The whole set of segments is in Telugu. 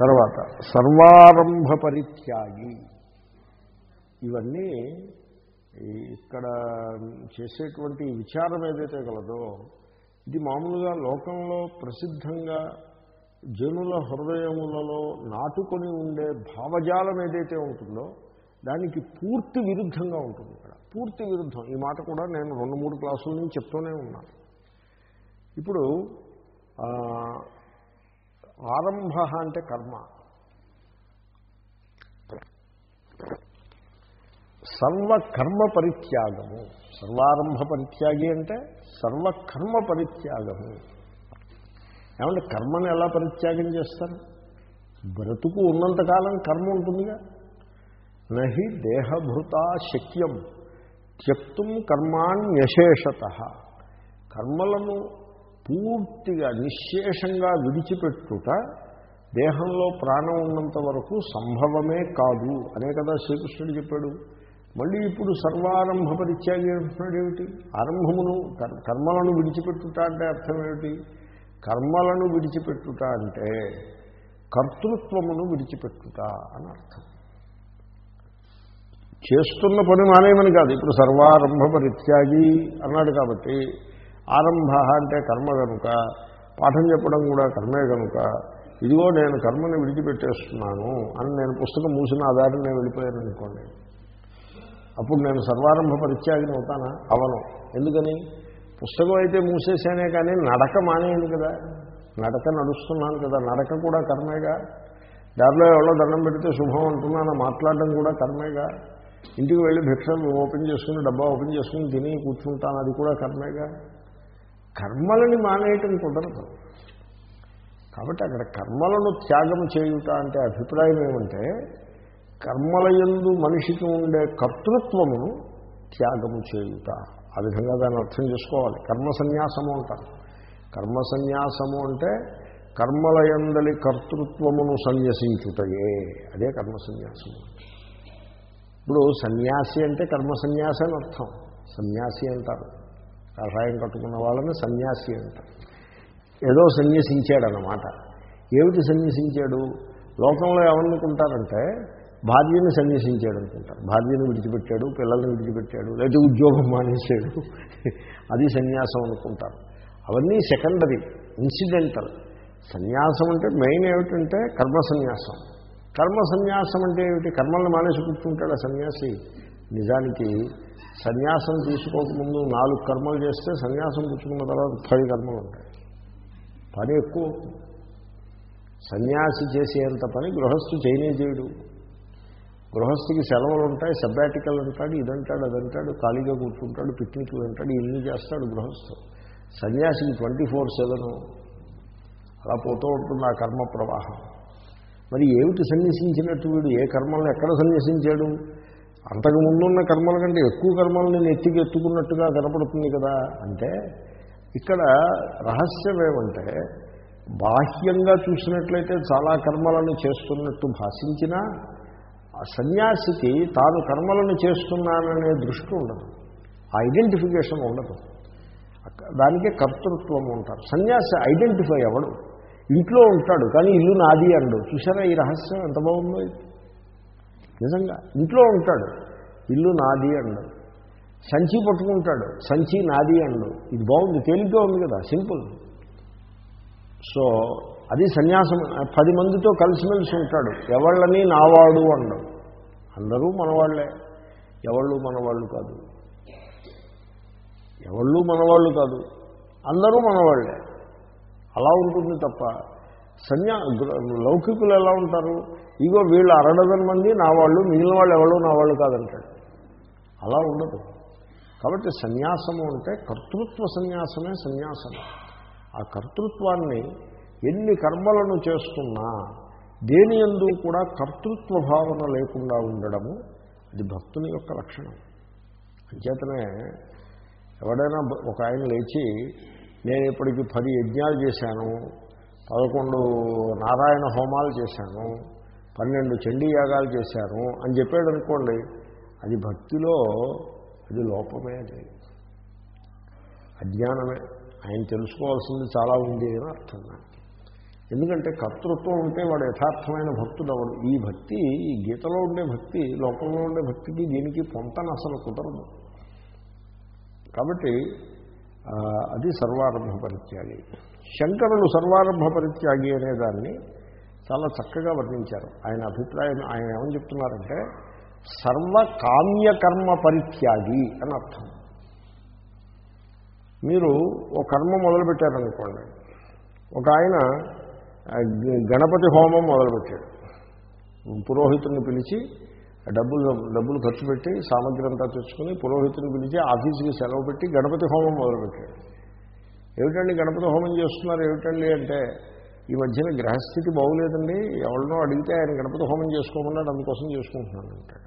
తర్వాత సర్వారంభ పరిత్యాగి. ఇవన్నీ ఇక్కడ చేసేటువంటి విచారం ఏదైతే కలదో ఇది మామూలుగా లోకంలో ప్రసిద్ధంగా జనుల హృదయములలో నాటుకొని ఉండే భావజాలం ఏదైతే ఉంటుందో దానికి పూర్తి విరుద్ధంగా ఉంటుంది ఇక్కడ. పూర్తి విరుద్ధం. ఈ మాట కూడా నేను రెండు మూడు క్లాసుల నుంచి చెప్తూనే ఉన్నాను. ఇప్పుడు ఆరంభ అంటే కర్మ. సర్వకర్మ పరిత్యాగము సర్వారంభ పరిత్యాగి అంటే సర్వకర్మ పరిత్యాగము ఏమంటే కర్మను ఎలా పరిత్యాగం చేస్తారు? బ్రతుకు ఉన్నంతకాలం కర్మ ఉంటుందిగా. నహి దేహభృత శక్యం. త్యక్తుం కర్మాణ్యశేషత. కర్మలను పూర్తిగా నిశ్శేషంగా విడిచిపెట్టుట దేహంలో ప్రాణం ఉన్నంత వరకు సంభవమే కాదు. అనే కదా శ్రీకృష్ణుడు చెప్పాడు. మళ్ళీ ఇప్పుడు సర్వారంభ పరిత్యాగి అంటున్నాడు ఏమిటి? ఆరంభమును కర్- కర్మలను విడిచిపెట్టుట అంటే అర్థం ఏమిటి? కర్మలను విడిచిపెట్టుట అంటే కర్తృత్వమును విడిచిపెట్టుట అని అర్థం. చేస్తున్న పని మానేమని కాదు. ఇప్పుడు సర్వారంభ పరిత్యాగి అన్నాడు కాబట్టి ఆరంభ అంటే కర్మ కనుక పాఠం చెప్పడం కూడా కర్మే కనుక ఇదిగో నేను కర్మని విడిచిపెట్టేస్తున్నాను అని నేను పుస్తకం మూసిన ఆధారం నేను వెళ్ళిపోయాను అనుకోండి. అప్పుడు నేను సర్వారంభ పరిత్యాగిని అవుతానా? అవను. ఎందుకని? పుస్తకం అయితే మూసేసానే కానీ నడక మానేయండి కదా. నడక నడుస్తున్నాను కదా. నడక కూడా కర్మేగా. దారిలో ఎవరో దండం పెడితే శుభం అంటున్నాను? మాట్లాడడం కూడా కర్మేగా. ఇంటికి వెళ్ళి భిక్షలు ఓపెన్ చేసుకుని డబ్బా ఓపెన్ చేసుకుని తిని కూర్చుంటాను అది కూడా కర్మేగా. కర్మలని మానేయటం కుదరదు. కాబట్టి అక్కడ కర్మలను త్యాగం చేయుట అంటే అభిప్రాయం ఏమంటే కర్మల యందు మనిషికి ఉండే కర్తృత్వమును త్యాగము చేయుట. ఆ విధంగా దాన్ని అర్థం చేసుకోవాలి. కర్మ సన్యాసము అంటారు. కర్మ సన్యాసము అంటే కర్మల యందలి కర్తృత్వమును సన్యసించుటయే. అదే కర్మ సన్యాసము. ఇప్పుడు సన్యాసి అంటే కర్మ సన్యాసి అని అర్థం. సన్యాసి అంటారు. కషాయం కట్టుకున్న వాళ్ళని సన్యాసి అంటారు ఏదో సన్యసించాడనమాట ఏమిటి సన్యసించాడు? లోకంలో ఏమనుకుంటారంటే భార్యను సన్యసించాడు అనుకుంటారు భార్యను విడిచిపెట్టాడు పిల్లల్ని విడిచిపెట్టాడు లేదా ఉద్యోగం మానేశాడు. అది సన్యాసం అనుకుంటారు. అవన్నీ సెకండరీ ఇన్సిడెంటల్. సన్యాసం అంటే మెయిన్ ఏమిటంటే కర్మ సన్యాసం. కర్మ సన్యాసం అంటే ఏమిటి? కర్మల్ని మానేసి కూర్చుంటాడు సన్యాసి. నిజానికి సన్యాసం తీసుకోకముందు నాలుగు కర్మలు చేస్తే సన్యాసం పుచ్చుకున్న తర్వాత పది కర్మలు ఉంటాయి. పని ఎక్కువ సన్యాసి చేసేంత పని గృహస్థు చేయనే చేయడు. గృహస్థికి సెలవులు ఉంటాయి సబ్బాటికల్ అంటాడు ఇదంటాడు అదంటాడు ఖాళీగా కూర్చుంటాడు పిక్నిక్లు అంటాడు ఇన్ని చేస్తాడు గృహస్థు. సన్యాసికి ట్వంటీ ఫోర్ సెవెన్ అలా పోతూ ఉంటుంది ఆ కర్మ ప్రవాహం. మరి ఏమిటి సన్యసించినట్టు వీడు? ఏ కర్మలను ఎక్కడ సన్యసించాడు? అంతకు ముందున్న కర్మల కంటే ఎక్కువ కర్మల్ని నెత్తికి ఎత్తుకున్నట్టుగా కనపడుతుంది కదా అంటే ఇక్కడ రహస్యం ఏమంటే బాహ్యంగా చూసినట్లయితే చాలా కర్మలను చేస్తున్నట్టు భాషించినా ఆ సన్యాసికి తాను కర్మలను చేస్తున్నాననే దృష్టి ఉండదు. ఆ ఐడెంటిఫికేషన్ ఉండదు. దానికే కర్తృత్వం ఉంటారు సన్యాసి ఐడెంటిఫై అవ్వడు. ఇంట్లో ఉంటాడు కానీ ఇల్లు నాది అండు. చూసారా ఈ రహస్యం ఎంత బాగుందో? ఇది నిజంగా ఇంట్లో ఉంటాడు. ఇల్లు నాది అండు. సంచి పట్టుకుంటాడు. సంచి నాది అండు. ఇది బాగుంది తేలిగ్గా ఉంది కదా సింపుల్. సో అది సన్యాసం పది మందితో కలిసిమెలిసి ఉంటాడు. ఎవళ్ళని నావాడు అండు. అందరూ మనవాళ్ళే. ఎవళ్ళు మనవాళ్ళు కాదు. ఎవళ్ళు మనవాళ్ళు కాదు. అందరూ మనవాళ్ళే. అలా ఉంటుంది తప్ప సన్యా లౌకికులు ఎలా ఉంటారు? ఇగో వీళ్ళు అరడజన్ మంది నా వాళ్ళు మిగిలిన వాళ్ళు ఎవరు నా వాళ్ళు కాదంటాడు. అలా ఉండదు. కాబట్టి సన్యాసము అంటే కర్తృత్వ సన్యాసమే సన్యాసం ఆ కర్తృత్వాన్ని ఎన్ని కర్మలను చేస్తున్నా దేని ఎందు కూడా కర్తృత్వ భావన లేకుండా ఉండడము అది భక్తుని యొక్క లక్షణం. అంచేతనే ఎవడైనా ఒక ఆయన లేచి నేను ఇప్పటికి పది యజ్ఞాలు చేశాను పదకొండు నారాయణ హోమాలు చేశాను పన్నెండు చండీ యాగాలు చేశాను అని చెప్పాడు అనుకోండి అది భక్తిలో అది లోపమే అది. అజ్ఞానమే. ఆయన తెలుసుకోవాల్సింది చాలా ఉంది అని అర్థం ఎందుకంటే కర్తృత్వం ఉంటే వాడు యథార్థమైన భక్తుడు అవడు ఈ భక్తి ఈ గీతలో ఉండే భక్తి లోకంలో ఉండే భక్తికి దీనికి పొంతన అసలు కుదరదు. కాబట్టి అది సర్వారంభ పరిత్యాగి శంకరులు సర్వారంభ పరిత్యాగి అనే దాన్ని చాలా చక్కగా వర్ణించారు. ఆయన అభిప్రాయం ఆయన ఏమని చెప్తున్నారంటే సర్వ కామ్యకర్మ పరిత్యాగి అని అర్థం. మీరు ఓ కర్మ మొదలుపెట్టారనుకోండి. ఒక ఆయన గణపతి హోమం మొదలుపెట్టాడు. పురోహితుడిని పిలిచి డబ్బులు డబ్బులు ఖర్చు పెట్టి సామగ్రి అంతా తెచ్చుకుని పురోహితుని పిలిచి ఆఫీసుకి సెలవు పెట్టి గణపతి హోమం మొదలుపెట్టాడు. ఏమిటండి గణపతి హోమం చేస్తున్నారు? ఏమిటండి అంటే ఈ మధ్యన గ్రహస్థితి బాగులేదండి. ఎవరినో అడిగితే ఆయన గణపతి హోమం చేసుకోమన్నాడు అందుకోసం చేసుకుంటున్నాను అంటాడు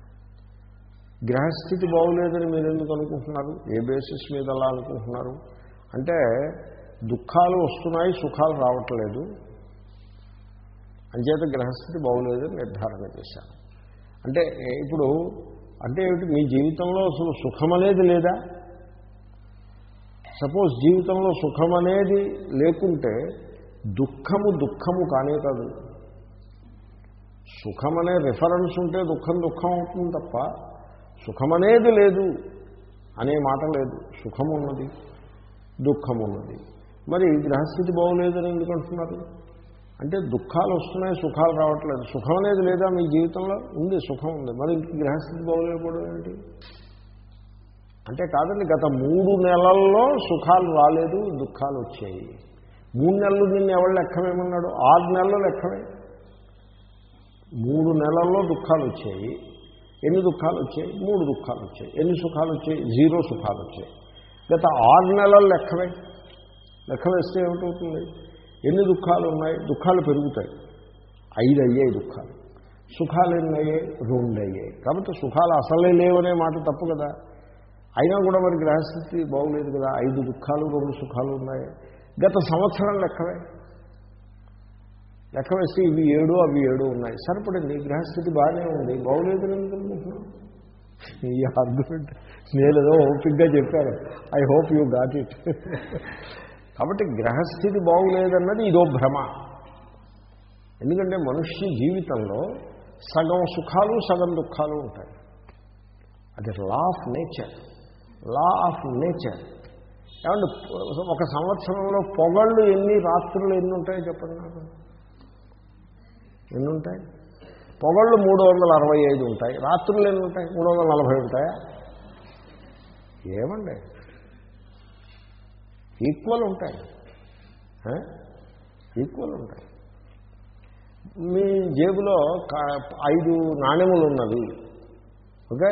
గ్రహస్థితి బాగులేదని మీరు ఎందుకు అనుకుంటున్నారు? ఏ బేసిస్ మీద అలా అనుకుంటున్నారు? అంటే దుఃఖాలు వస్తున్నాయి సుఖాలు రావట్లేదు. అంచేత గ్రహస్థితి బాగులేదని నిర్ధారణ చేశాను అంటే ఇప్పుడు అంటే ఏమిటి? మీ జీవితంలో అసలు సుఖం అనేది లేదా? సపోజ్ జీవితంలో సుఖం అనేది లేకుంటే దుఃఖము దుఃఖము కానే కాదు. సుఖమనే రిఫరెన్స్ ఉంటే దుఃఖం దుఃఖం అవుతుంది తప్ప సుఖం అనేది లేదు అనే మాట లేదు. సుఖం ఉన్నది దుఃఖం ఉన్నది మరి గ్రహస్థితి బాగోలేదని ఎందుకు అంటున్నారు? అంటే దుఃఖాలు వస్తున్నాయి సుఖాలు రావట్లేదు. సుఖం అనేది లేదా మీ జీవితంలో? ఉంది సుఖం ఉంది. మరి గ్రహస్థితి బాగోలేకపోవడం ఏంటి? అంటే కాదండి గత మూడు నెలల్లో సుఖాలు రాలేదు దుఃఖాలు వచ్చాయి. మూడు నెలలు నిన్ను ఎవరు లెక్కమేమన్నాడు ఆరు నెలలు లెక్కమే మూడు నెలల్లో దుఃఖాలు వచ్చాయి. ఎన్ని దుఃఖాలు వచ్చాయి? మూడు దుఃఖాలు వచ్చాయి. ఎన్ని సుఖాలు వచ్చాయి? జీరో సుఖాలు వచ్చాయి. గత ఆరు నెలలు లెక్కవే. లెక్క వేస్తే ఏమిటవుతుంది? ఎన్ని దుఃఖాలు ఉన్నాయి? దుఃఖాలు పెరుగుతాయి. ఐదు అయ్యాయి దుఃఖాలు. సుఖాలు ఎన్ని అయ్యాయి రెండు అయ్యాయి కాబట్టి సుఖాలు అసలే లేవనే మాట తప్పు కదా. అయినా కూడా మరి గ్రహస్థితి బాగులేదు కదా. ఐదు దుఃఖాలు రెండు సుఖాలు ఉన్నాయి. గత సంవత్సరం లెక్కవే. లెక్క వేస్తే ఇవి ఏడు అవి ఏడు ఉన్నాయి. సరిపడింది. గ్రహస్థితి బాగానే ఉంది. బాగులేదు ఎందుకు అనుకుంటున్నాను ఈ ఆర్గ్యుమెంట్ నేనేదో ఓపిక్గా చెప్పాను. I hope you got it కాబట్టి గ్రహస్థితి బాగులేదన్నది ఇదో భ్రమ. ఎందుకంటే మనుష్య జీవితంలో సగం సుఖాలు సగం దుఃఖాలు ఉంటాయి. అది law of nature law of nature ఏమండి ఒక సంవత్సరంలో పొగళ్ళు ఎన్ని రాత్రులు ఎన్ని ఉంటాయో చెప్పండి నాకు. ఎన్ని ఉంటాయి పొగళ్ళు మూడు వందల అరవై ఐదు ఉంటాయి. రాత్రులు ఎన్ని ఉంటాయి? మూడు వందల నలభై ఉంటాయా? ఏమండి? ఈక్వల్ ఉంటాయి. ఈక్వల్ ఉంటాయి. మీ జేబులో ఐదు నాణ్యములు ఉన్నవి ఓకే?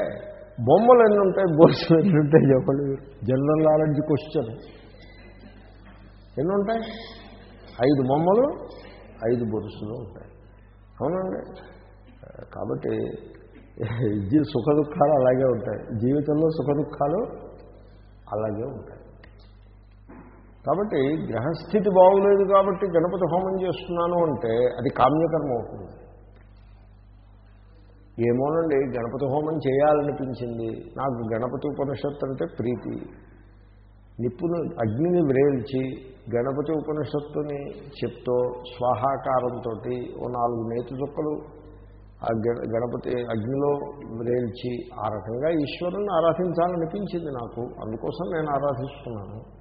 బొమ్మలు ఎన్ని ఉంటాయి బోర్సు ఎన్ని ఉంటాయి చెప్పండి జనరల్ నాలెడ్జ్ క్వశ్చన్. ఎన్ని ఉంటాయి ఐదు బొమ్మలు ఐదు బొరుసులు ఉంటాయి. అవునండి. కాబట్టి సుఖ దుఃఖాలు అలాగే ఉంటాయి. జీవితంలో సుఖ దుఃఖాలు అలాగే ఉంటాయి. కాబట్టి గ్రహస్థితి బాగులేదు కాబట్టి గణపతి హోమం చేస్తున్నాను అంటే అది కామ్యకర్మ అవుతుంది. ఏమోనండి గణపతి హోమం చేయాలనిపించింది. నాకు గణపతి ఉపనిషత్తు అంటే ప్రీతి. నిప్పును అగ్నిని వ్రేల్చి గణపతి ఉపనిషత్తుని చెప్తూ స్వాహాకారంతో ఓ నాలుగు నేతి చుక్కలు ఆ గణపతి అగ్నిలో వ్రేల్చి ఆ రకంగా ఈశ్వరుని ఆరాధించాలనిపించింది నాకు. అందుకోసం నేను ఆరాధిస్తున్నాను.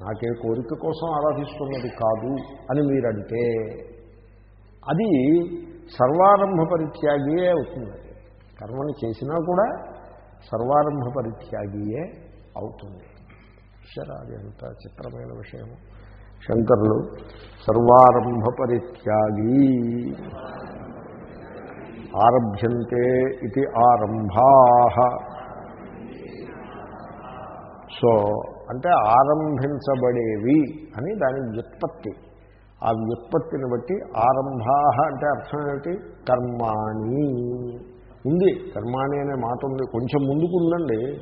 నాకే కోరిక కోసం ఆరాధిస్తున్నది కాదు అని మీరంటే అది సర్వారంభ పరిత్యాగియే అవుతుంది. కర్మని చేసినా కూడా సర్వారంభ పరిత్యాగియే అవుతుంది. చూసారా అది ఎంత చిత్రమైన విషయము. శంకరులు సర్వారంభ పరిత్యాగి ఆరభ్యంతే ఇది ఆరంభా. సో అంటే ఆరంభించబడేవి అని దాని వ్యుత్పత్తి. ఆ వ్యుత్పత్తిని బట్టి ఆరంభా అంటే అర్థం ఏమిటి? కర్మాణి. ఉంది. కర్మాణి అనే మాట ఉంది. కొంచెం ముందుకు ఉందండి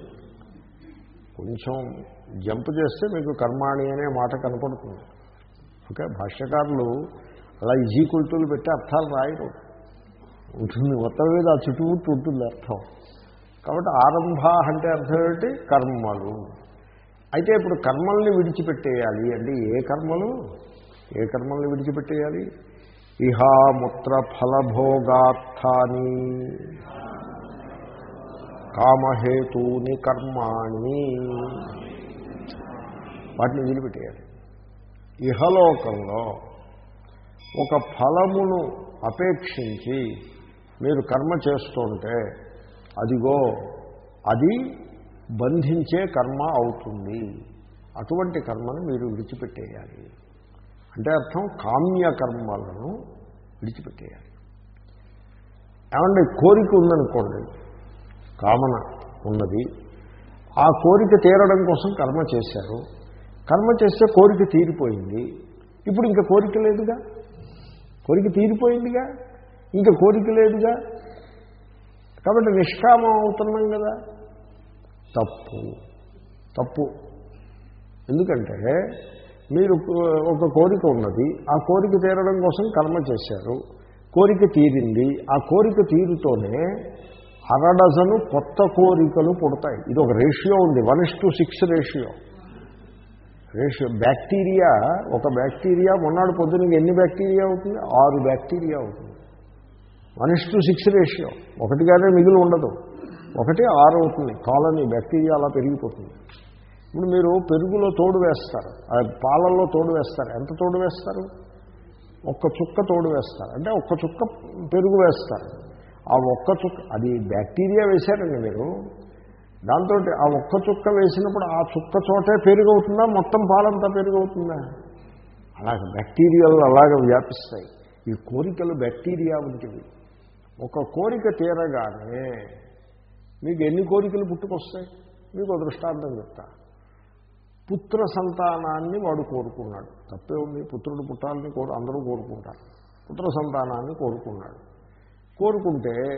కొంచెం జంప్ చేస్తే మీకు కర్మాణి అనే మాట కనపడుతుంది. ఓకే? భాష్యకారులు అలా ఈజీ ఈజీకుల్టులు పెట్టి అర్థాలు రాయరు. ఉంటుంది. మొత్తం మీద ఆ చుట్టుముట్టు ఉంటుంది అర్థం. కాబట్టి ఆరంభ అంటే అర్థం ఏమిటి? కర్మలు. అయితే ఇప్పుడు కర్మల్ని విడిచిపెట్టేయాలి అంటే ఏ కర్మలు? ఏ కర్మల్ని విడిచిపెట్టేయాలి? ఇహాముత్ర ఫలభోగార్థాని కామహేతూని కర్మాణి. వాటిని వదిలిపెట్టేయాలి ఇహలోకంలో ఒక ఫలమును అపేక్షించి మీరు కర్మ చేస్తుంటే అదిగో అది బంధించే కర్మ అవుతుంది. అటువంటి కర్మను మీరు విడిచిపెట్టేయాలి. అంటే అర్థం కామ్యకర్మలను విడిచిపెట్టేయాలి. ఏమంటే కోరిక ఉందనుకోండి కామన ఉన్నది ఆ కోరిక తీరడం కోసం కర్మ చేశారు. కర్మ చేస్తే కోరిక తీరిపోయింది. ఇప్పుడు ఇంకా కోరిక లేదుగా? కోరిక తీరిపోయిందిగా? ఇంకా కోరిక లేదుగా? కాబట్టి నిష్కామం అవుతున్నాం కదా? తప్పు. తప్పు. ఎందుకంటే మీరు ఒక కోరిక ఉన్నది. ఆ కోరిక తీరడం కోసం కర్మ చేశారు. కోరిక తీరింది. ఆ కోరిక తీరుతోనే అరడజను కొత్త కోరికలు పుడతాయి. ఇది ఒక రేషియో ఉంది. One is to six ratio. Ratio bacteria ఒక బ్యాక్టీరియా మొన్నాడు పొద్దున ఎన్ని బ్యాక్టీరియా అవుతుంది? ఆరు బ్యాక్టీరియా అవుతుంది. One is to six ratio. ఒకటిగానే మిగిలి ఉండదు. ఒకటి ఆరు అవుతుంది. కాలనీ బ్యాక్టీరియా అలా పెరిగిపోతుంది. ఇప్పుడు మీరు పెరుగులో తోడు వేస్తారు. పాలల్లో తోడు వేస్తారు. ఎంత తోడు వేస్తారు? ఒక్క చుక్క తోడు వేస్తారు. అంటే ఒక్క చుక్క పెరుగు వేస్తారు. ఆ ఒక్క చుక్క అది బ్యాక్టీరియా వేశారండి మీరు. దాంతో ఆ ఒక్క చుక్క వేసినప్పుడు ఆ చుక్క చోటే పెరుగు అవుతుందా మొత్తం పాలంతా పెరుగవుతుందా అలాగే అలాగ బ్యాక్టీరియాలు అలాగ వ్యాపిస్తాయి. ఈ కోరికలు బ్యాక్టీరియా వంటివి. ఒక కోరిక తీరగానే మీకు ఎన్ని కోరికలు పుట్టుకొస్తాయి? మీకు దృష్టాంతం చెప్తా. పుత్ర సంతానాన్ని వాడు కోరుకున్నాడు. తప్పే ఉంది. పుత్రుడు పుట్టాలని కోరు అందరూ కోరుకుంటారు. పుత్ర సంతానాన్ని కోరుకున్నాడు. కోరుకుంటే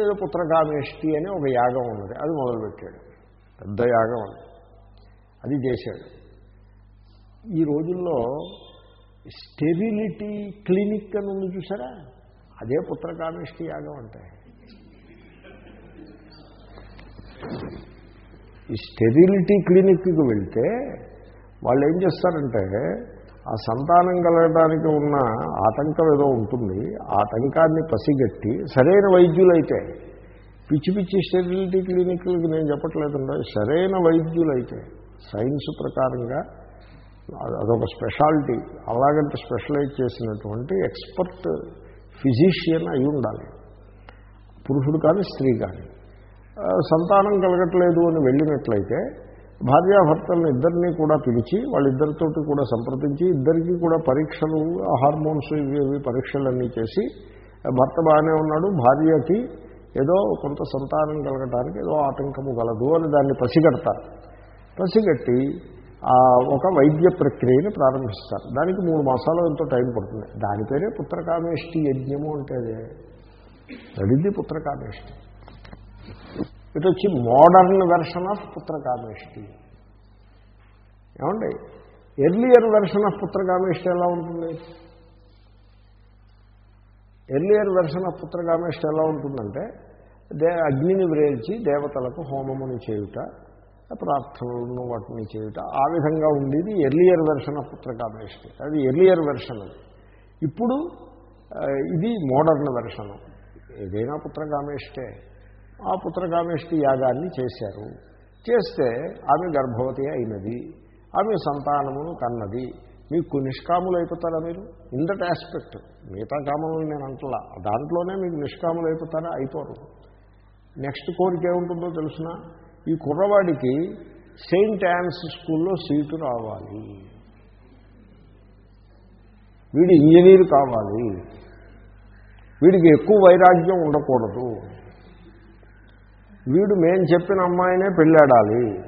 ఏదో పుత్రకామేష్టి అని ఒక యాగం ఉన్నది. అది మొదలుపెట్టాడు. పెద్ద యాగం అది. అది చేశాడు. ఈ రోజుల్లో స్టెబిలిటీ క్లినిక్ అని ఉంది చూసారా? అదే పుత్రకామేష్టి యాగం అంటే. ఈ స్టెరిలిటీ క్లినిక్కి వెళ్తే వాళ్ళు ఏం చేస్తారంటే ఆ సంతానం కలగడానికి ఉన్న ఆటంకం ఏదో ఉంటుంది ఆటంకాన్ని పసిగట్టి సరైన వైద్యులైతే పిచ్చి పిచ్చి స్టెరిలిటీ క్లినిక్లకి నేను చెప్పట్లేదండి సరైన వైద్యులైతే సైన్స్ ప్రకారంగా అదొక స్పెషాలిటీ అలాగంటే స్పెషలైజ్ చేసినటువంటి ఎక్స్పర్ట్ ఫిజిషియన్ అయి ఉండాలి. పురుషుడు కానీ స్త్రీ కానీ. సంతానం కలగట్లేదు అని వెళ్ళినట్లయితే భార్యాభర్తలను ఇద్దరినీ కూడా పిలిచి వాళ్ళిద్దరితోటి కూడా సంప్రదించి ఇద్దరికీ కూడా పరీక్షలు హార్మోన్స్ ఇవి పరీక్షలన్నీ చేసి భర్త బాగానే ఉన్నాడు భార్యకి ఏదో కొంత సంతానం కలగటానికి ఏదో ఆటంకము గలదు అని దాన్ని పసిగడతారు. పసిగట్టి ఒక వైద్య ప్రక్రియని ప్రారంభిస్తారు. దానికి మూడు మాసాలు ఎంతో టైం పడుతుంది. దాని పేరే పుత్రకామేష్టి యజ్ఞము అంటే అదే. అడిగి పుత్రకామేష్టి. ఇటు వచ్చి మోడర్న్ వెర్షన్ ఆఫ్ పుత్రకామేష్టి. ఏమండి? ఎర్లియర్ వెర్షన్ ఆఫ్ పుత్రకామేష్టి ఎలా ఉంటుంది? ఎర్లియర్ వెర్షన్ ఆఫ్ పుత్రకామేష్టి ఎలా ఉంటుందంటే దే అగ్నిని వ్రేల్చి దేవతలకు హోమముని చేయుట ప్రార్థనలను వాటిని చేయుట ఆ విధంగా ఉండేది ఎర్లియర్ వెర్షన్ ఆఫ్ పుత్రకామేష్టి. అది ఎర్లియర్ వెర్షన్ అది. ఇప్పుడు ఇది మోడర్న్ వెర్షన్. ఏదైనా పుత్రకామేష్టే. ఆ పుత్రకామేష్టి యాగాన్ని చేశారు. చేస్తే ఆమె గర్భవతి అయినది. ఆమె సంతానమును కన్నది మీకు నిష్కాములు అయిపోతారా మీరు? ఇన్ దట్ ఆస్పెక్ట్ మిగతా కామములు నేను అంటలా. దాంట్లోనే మీకు నిష్కాములు అయిపోతారా అయిపోరు. నెక్స్ట్ కోరిక ఏముంటుందో తెలిసిన? ఈ కుర్రవాడికి సెయింట్ యాన్స్ స్కూల్లో సీటు రావాలి. వీడు ఇంజనీర్ కావాలి. వీడికి ఎక్కువ వైరాగ్యం ఉండకూడదు. వీడు మేము చెప్పిన అమ్మాయినే పెళ్ళాడాలి.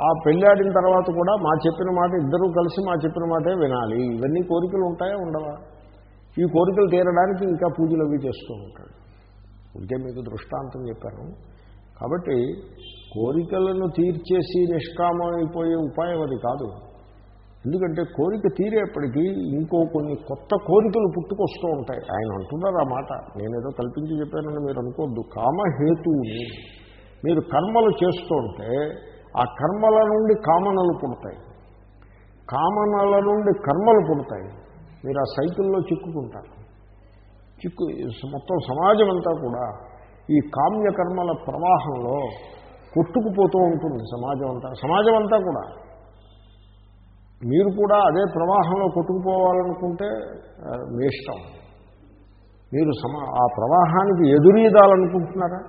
ఆ పెళ్ళాడిన తర్వాత కూడా మా చెప్పిన మాట ఇద్దరూ కలిసి మా చెప్పిన మాటే వినాలి. ఇవన్నీ కోరికలు ఉంటాయా ఉండవా? ఈ కోరికలు తీరడానికి ఇంకా పూజలు అవి చేస్తూ ఉంటాడు. ఇంకే మీకు దృష్టాంతం చెప్పాను. కాబట్టి కోరికలను తీర్చేసి నిష్కామం అయిపోయే ఉపాయం అది కాదు. ఎందుకంటే కోరిక తీరేప్పటికీ ఇంకో కొన్ని కొత్త కోరికలు పుట్టుకొస్తూ ఉంటాయి. ఆయన అంటున్నారు ఆ మాట. నేనేదో కల్పించి చెప్పానని మీరు అనుకోవద్దు కామహేతువుని మీరు కర్మలు చేస్తూ ఉంటే ఆ కర్మల నుండి కామనలు పుడతాయి. కామనల నుండి కర్మలు పుడతాయి. మీరు ఆ సైకిల్లో చిక్కుకుంటారు. చిక్కు మొత్తం సమాజం అంతా కూడా ఈ కామ్యకర్మల ప్రవాహంలో కొట్టుకుపోతూ ఉంటుంది సమాజం అంతా సమాజం అంతా కూడా మీరు కూడా అదే ప్రవాహంలో కొట్టుకుపోవాలనుకుంటే మీ ఇష్టం. మీరు సమా ఆ ప్రవాహానికి ఎదురీదాలనుకుంటున్నారా?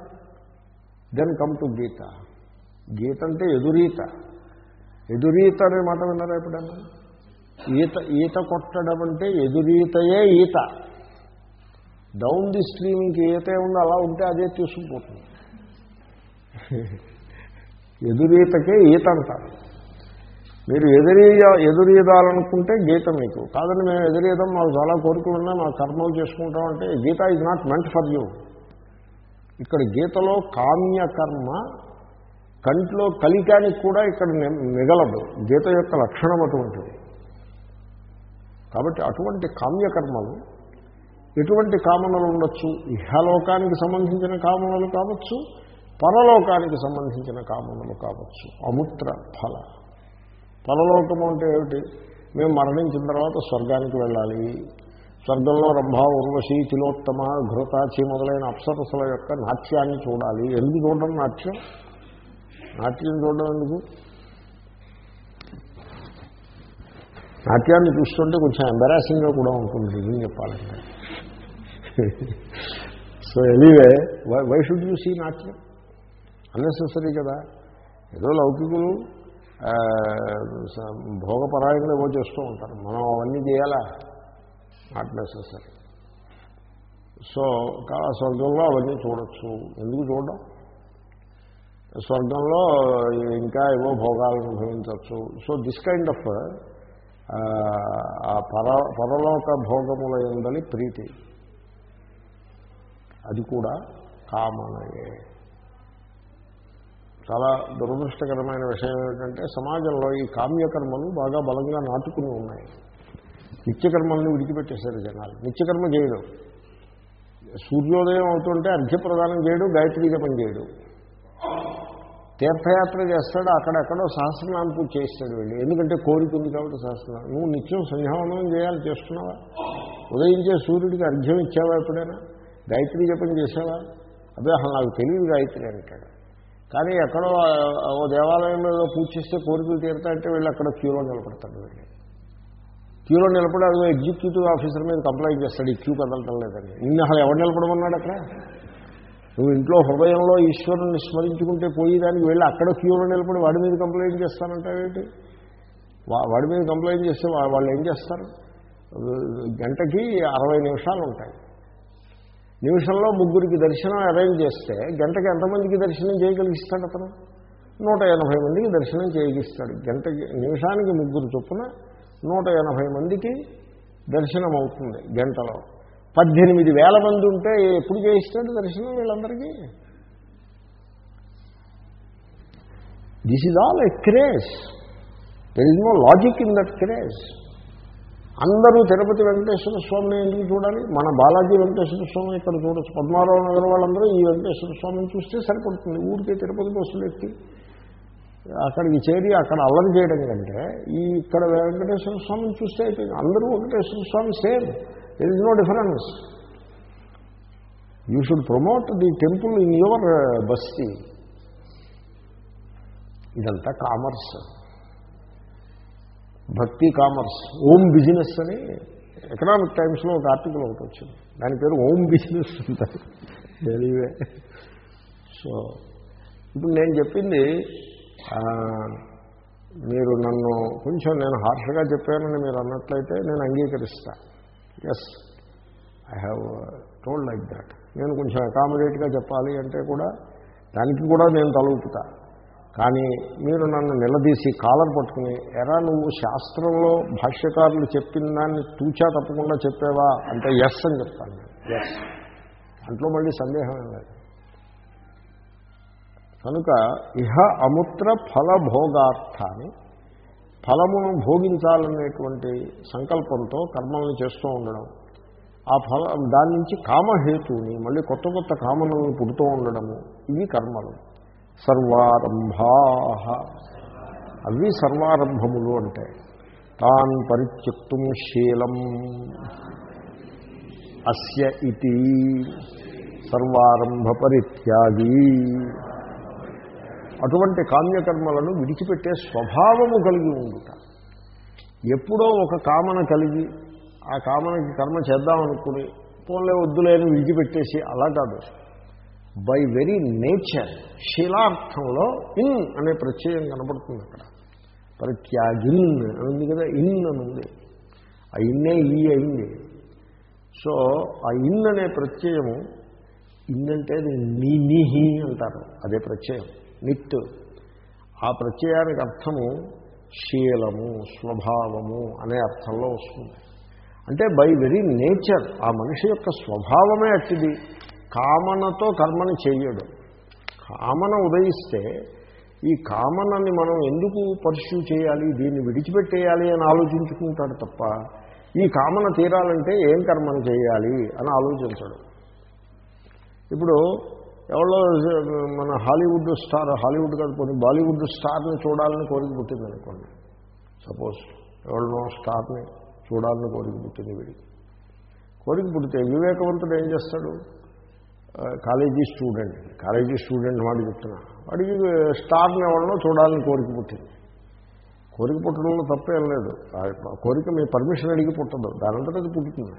Then come to Gita Gita అంటే ఎదురీత. ఎదురీత అనే మాట విన్నారా ఎప్పుడన్నా ఈత ఈత కొట్టడం అంటే ఎదురీతయే ఈత. డౌన్ ది స్ట్రీమ్ ఇంక ఈత ఉందో అలా ఉంటే అదే తీసుకుపోతుంది. ఎదురీతకే ఈత అంటారు. మీరు ఎదురీయ ఎదురీదాలనుకుంటే గీత మీకు. కాదని మేము ఎదురీదాం మాకు చాలా కోరికలు ఉన్నాయి మా కర్మలు చేసుకుంటాం అంటే Gita is not meant for you ఇక్కడ గీతలో కామ్య కర్మ కంట్లో కలికానికి కూడా ఇక్కడ మిగలదు. గీత యొక్క లక్షణం అటువంటిది. కాబట్టి అటువంటి కామ్యకర్మలు ఎటువంటి కామనలు ఉండొచ్చు. ఇహలోకానికి సంబంధించిన కామనలు కావచ్చు పరలోకానికి సంబంధించిన కామనలు కావచ్చు. అముత్ర ఫల. పరలోకము అంటే ఏమిటి? మేము మరణించిన తర్వాత స్వర్గానికి వెళ్ళాలి. స్వర్గంలో రంభ ఉర్వశి తిలోత్తమ ఘృతాచి మొదలైన అప్సరసుల యొక్క నాట్యాన్ని చూడాలి. ఎందుకు చూడడం నాట్యం? నాట్యం చూడడం ఎందుకు? నాట్యాన్ని చూస్తుంటే కొంచెం ఎంబరాసింగ్గా కూడా ఉంటుంది. నిజం చెప్పాలంటే so anyway why should you see నాట్యం? అన్నెసెసరీ కదా. ఏదో లౌకికులు భోగపరాయణలు ఏవో చేస్తూ ఉంటారు. మనం అవన్నీ చేయాలా? నాట్ నెసరీ సో కా- స్వర్గంలో అవన్నీ చూడొచ్చు. ఎందుకు చూడడం? స్వర్గంలో ఇంకా ఏవో భోగాలను అనుభవించవచ్చు. సో దిస్ కైండ్ ఆఫ్ ఆ పర పరలోక భోగముల ఎందలి ప్రీతి. అది కూడా కామనయే. చాలా దురదృష్టకరమైన విషయం ఏమిటంటే సమాజంలో ఈ కామ్యకర్మలు బాగా బలంగా నాటుకుని ఉన్నాయి. నిత్యకర్మల్ని విడిచిపెట్టేశారు జనాలు. నిత్యకర్మ చేయడు. సూర్యోదయం అవుతుంటే అర్ఘ్యప్రదానం చేయడు గాయత్రి జపం చేయడు. తీర్థయాత్ర చేస్తాడు అక్కడెక్కడో సహస్రనామ పూజ చేస్తాడు వెళ్ళి. ఎందుకంటే కోరిక ఉంది కాబట్టి సహస్రనామం. నువ్వు నిత్యం సంధ్యావనం చేయాలి చేస్తున్నావా? ఉదయించే సూర్యుడికి అర్ఘ్యం ఇచ్చావా ఎప్పుడైనా? గాయత్రి జపం చేసావా అదే అసలు నాకు తెలియదు గాయత్రి అంటాడు. కానీ ఎక్కడో ఓ దేవాలయంలో ఏదో పూజ చేస్తే కోరికలు తీరుతాయంటే వీళ్ళు అక్కడ క్యూలో నిలబడతాడు వీళ్ళు. క్యూలో నిలబడి అది ఎగ్జిక్యూటివ్ ఆఫీసర్ మీద కంప్లైంట్ చేస్తాడు ఈ క్యూ కదలటం లేదండి నిన్ను అసలు ఎవరు నిలబడమన్నాడు అక్కడ? నువ్వు ఇంట్లో హృదయంలో ఈశ్వరుని స్మరించుకుంటే పోయేదానికి వెళ్ళి అక్కడ క్యూలో నిలబడి వాడి మీద కంప్లైంట్ చేస్తానంటావేంటి వా- వాడి మీద కంప్లైంట్ చేస్తే వాళ్ళు ఏం చేస్తారు? గంటకి అరవై నిమిషాలు ఉంటాయి నిమిషంలో ముగ్గురికి దర్శనం అరేంజ్ చేస్తే గంటకి ఎంతమందికి దర్శనం చేయగలిగిస్తాడు అతను? నూట ఎనభై మందికి దర్శనం చేయగిస్తాడు. గంటకి నిమిషానికి ముగ్గురు చొప్పున నూట ఎనభై మందికి దర్శనం అవుతుంది గంటలో. పద్దెనిమిది వేల మంది ఉంటే ఎప్పుడు చేయిస్తాడు దర్శనం వీళ్ళందరికీ? This is all a craze there is no logic in that craze అందరూ తిరుపతి వెంకటేశ్వర స్వామిని ఎందుకు చూడాలి? మన బాలాజీ వెంకటేశ్వర స్వామి ఇక్కడ చూడొచ్చు. పద్మారావు నగర్ వాళ్ళందరూ ఈ వెంకటేశ్వర స్వామిని చూస్తే సరిపడుతుంది. ఊరికే తిరుపతి బస్సులు ఎక్కి అక్కడికి చేరి అక్కడ అల్లరి చేయడం కంటే ఈ ఇక్కడ వెంకటేశ్వర స్వామిని చూస్తే అయిపోయింది. అందరూ Venkateswara Swami same. There is no difference you should promote the temple in your బస్తీ ఇదంతా కామర్స్. భక్తి కామర్స్ ఓం బిజినెస్ అని ఎకనామిక్ టైమ్స్లో ఒక ఆర్టికల్ ఒకటి వచ్చింది. దాని పేరు ఓం బిజినెస్ ఉంటుంది తెలివే. సో ఇప్పుడు నేను చెప్పింది మీరు నన్ను కొంచెం నేను హార్ష్గా చెప్పానని మీరు అన్నట్లయితే నేను అంగీకరిస్తా. Yes I have told like that నేను కొంచెం అకామిడేట్గా చెప్పాలి అంటే కూడా దానికి కూడా నేను తలుపుతా. కానీ మీరు నన్ను నిలదీసి కాలర్ పట్టుకుని ఎరా నువ్వు శాస్త్రంలో భాష్యకారులు చెప్పిన దాన్ని తూచా తప్పకుండా చెప్పావా? అంటే ఎస్ అని చెప్తాను నేను. ఎస్ దాంట్లో మళ్ళీ సందేహం లేదు. కనుక ఇహ అముత్ర ఫలభోగార్థాన్ని ఫలమును భోగించాలనేటువంటి సంకల్పంతో కర్మలను చేస్తూ ఉండడం ఆ ఫల దాని నుంచి కామహేతువుని మళ్ళీ కొత్త కొత్త కామనలను పుడుతూ ఉండడము ఇవి కర్మలు. సర్వారంభా. అవి సర్వారంభములు అంటే తాన్ పరిత్యుక్తం శీలం. అస్య ఇది సర్వారంభ పరిత్యాగి. అటువంటి కామ్యకర్మలను విడిచిపెట్టే స్వభావము కలిగి ఉండుట. ఎప్పుడో ఒక కామన కలిగి ఆ కామనకి కర్మ చేద్దామనుకుని పోన్లే వద్దులేని విడిచిపెట్టేసి అలా కాదు. బై వెరీ నేచర్ శీలార్థంలో ఇన్ అనే ప్రత్యయం కనపడుతుంది అక్కడ. ప్రత్యాగిన్ అని ఉంది కదా ఇన్ అని ఉంది ఆ ఇన్నే ఈ అయింది. సో ఆ ఇన్ అనే ప్రత్యయము ఇన్ అంటే అది నిహి అంటారు. అదే ప్రత్యయం. నిట్. ఆ ప్రత్యయానికి అర్థము శీలము స్వభావము అనే అర్థంలో వస్తుంది. అంటే బై వెరీ నేచర్ ఆ మనిషి యొక్క స్వభావమే అట్టిది. కామనతో కర్మని చేయడు. కామన ఉదయిస్తే ఈ కామనని మనం ఎందుకు పర్స్యూ చేయాలి? దీన్ని విడిచిపెట్టేయాలి అని ఆలోచించుకుంటాడు తప్ప ఈ కామన తీరాలంటే ఏం కర్మను చేయాలి అని ఆలోచించడు. ఇప్పుడు ఎవరో మన హాలీవుడ్ స్టార్ హాలీవుడ్ కాదు పోనీ బాలీవుడ్ స్టార్ని చూడాలని కోరిక పుట్టింది అనుకోండి. సపోజ్ ఎవరినో స్టార్ని చూడాలని కోరిక పుట్టింది వీడికి. కోరిక పుడితే వివేకవంతుడు ఏం చేస్తాడు? College student. కాలేజీ స్టూడెంట్ మాట చెప్తున్నా. వాడికి స్టార్ని ఎవరినో చూడాలని కోరిక పుట్టింది. కోరిక పుట్టడంలో తప్పేం లేదు. కోరిక మీ పర్మిషన్ అడిగి పుట్టదు. దానంతట అది పుట్టుతుంది